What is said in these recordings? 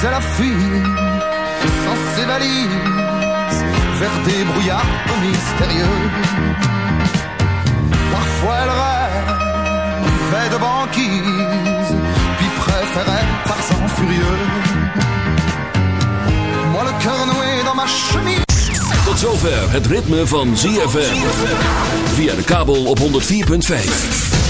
c'est la fuite sans ses valises vers des brouillards mystérieux. Parfois elle rêvait de banquise, puis préférait par sang furieux. Moi le cœur noué dans ma chemise. Tot zover het ritme van ZFM. Via de kabel op 104.5.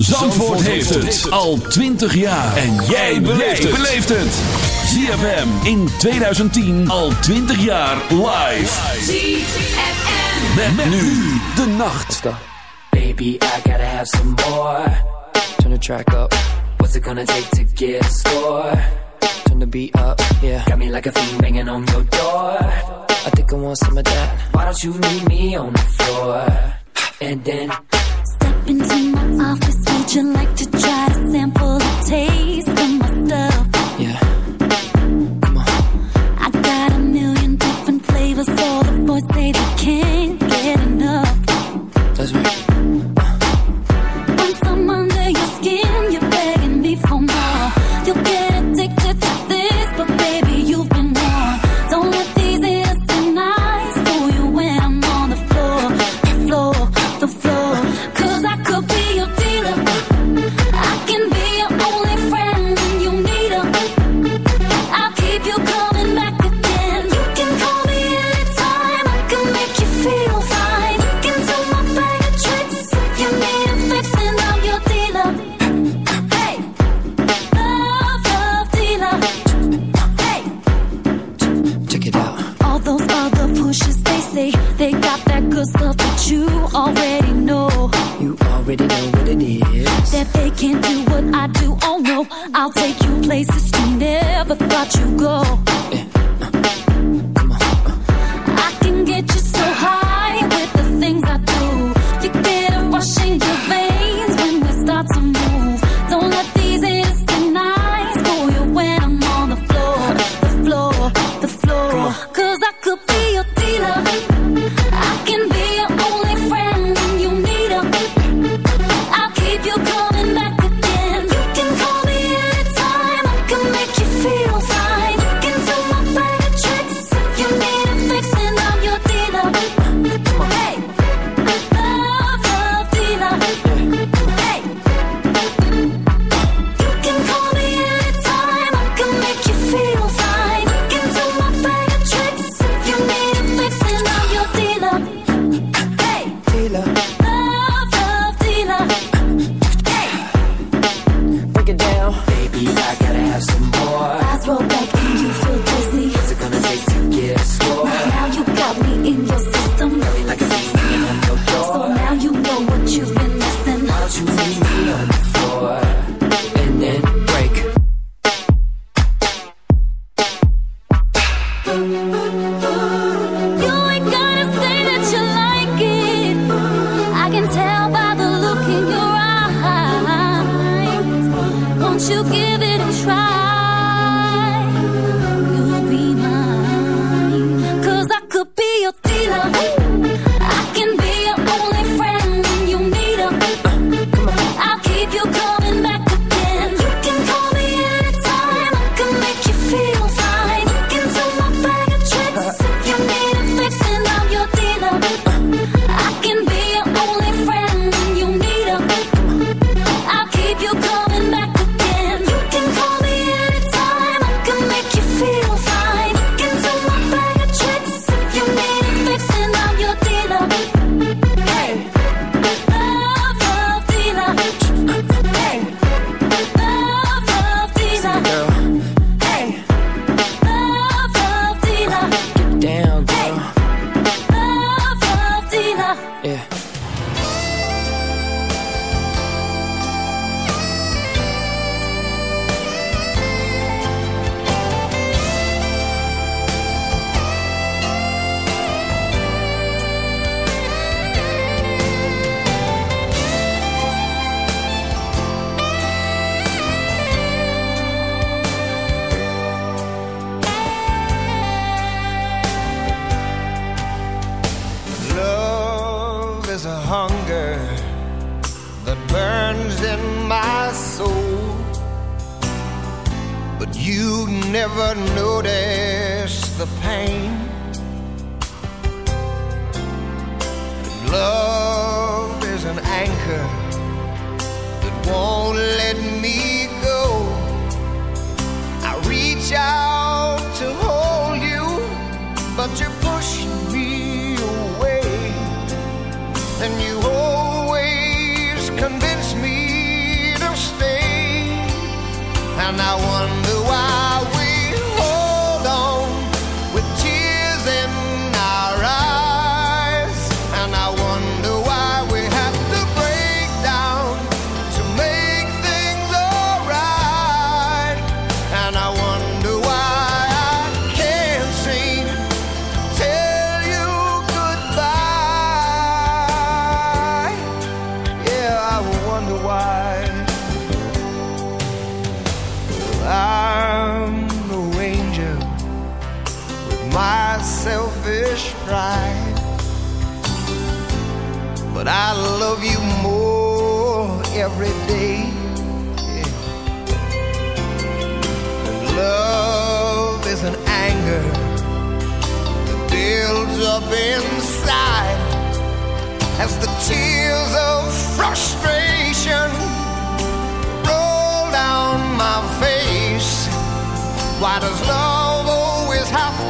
Zandvoort heeft het al 20 jaar. En jij beleeft het. ZFM in 2010 al 20 jaar live. ZFM. Met, met nu de nacht. Baby, I gotta have some more. Turn the track up. What's it gonna take to get a score? Turn the beat up, yeah. Got me like a fiend banging on your door. I think I want some of that. Why don't you meet me on the floor? And then Step into my office, would you like to try to sample the taste of my stuff? Yeah. Come on. I got a million different flavors, so the boys say they can't get enough. That's right. you give it a try? but you push me away, and you always convince me to stay, and I wonder. Why does love always have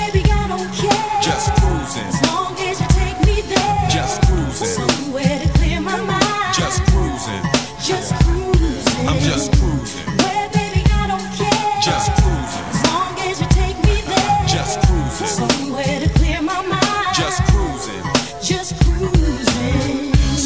just cruising, As long as you take me there. just cruising, Somewhere to clear my mind.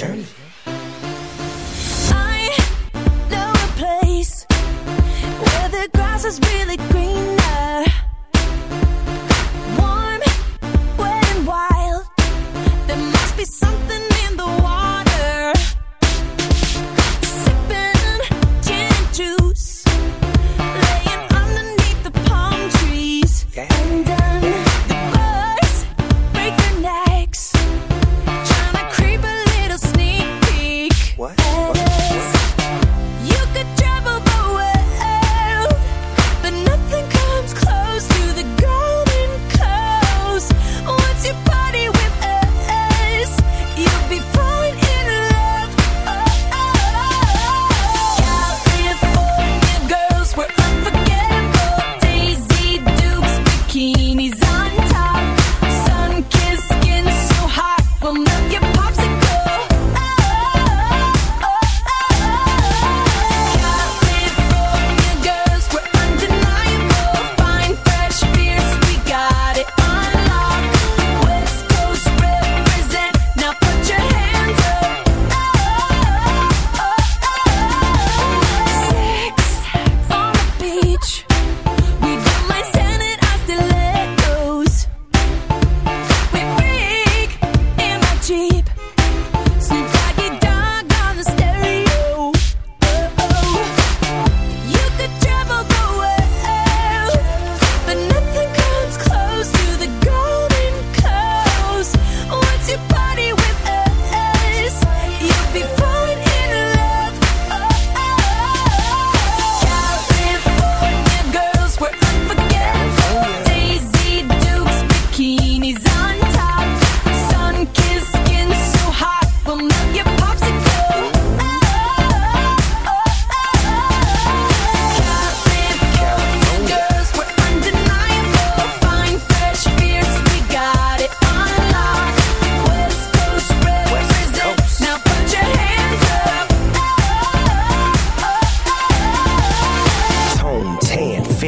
journey.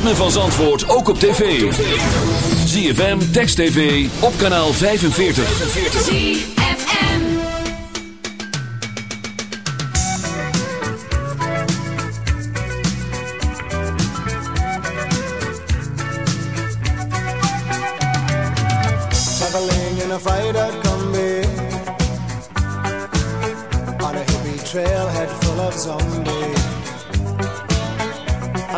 Ritme van Zandvoort ook op tv. ZFM, Text TV, op kanaal 45. ZFM Traveling in a freighter combi On a hippie trailhead full of zombies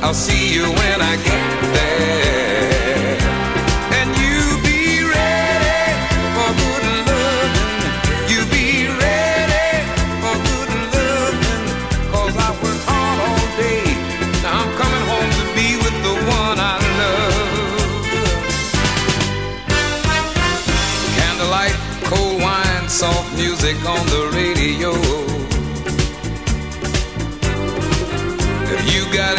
I'll see you when I get there. And you be ready for good loving. You be ready for good I worked hard all day. Now I'm coming home to be with the one I love. Candlelight, cold wine, soft music on the radio. If you got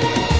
Bye.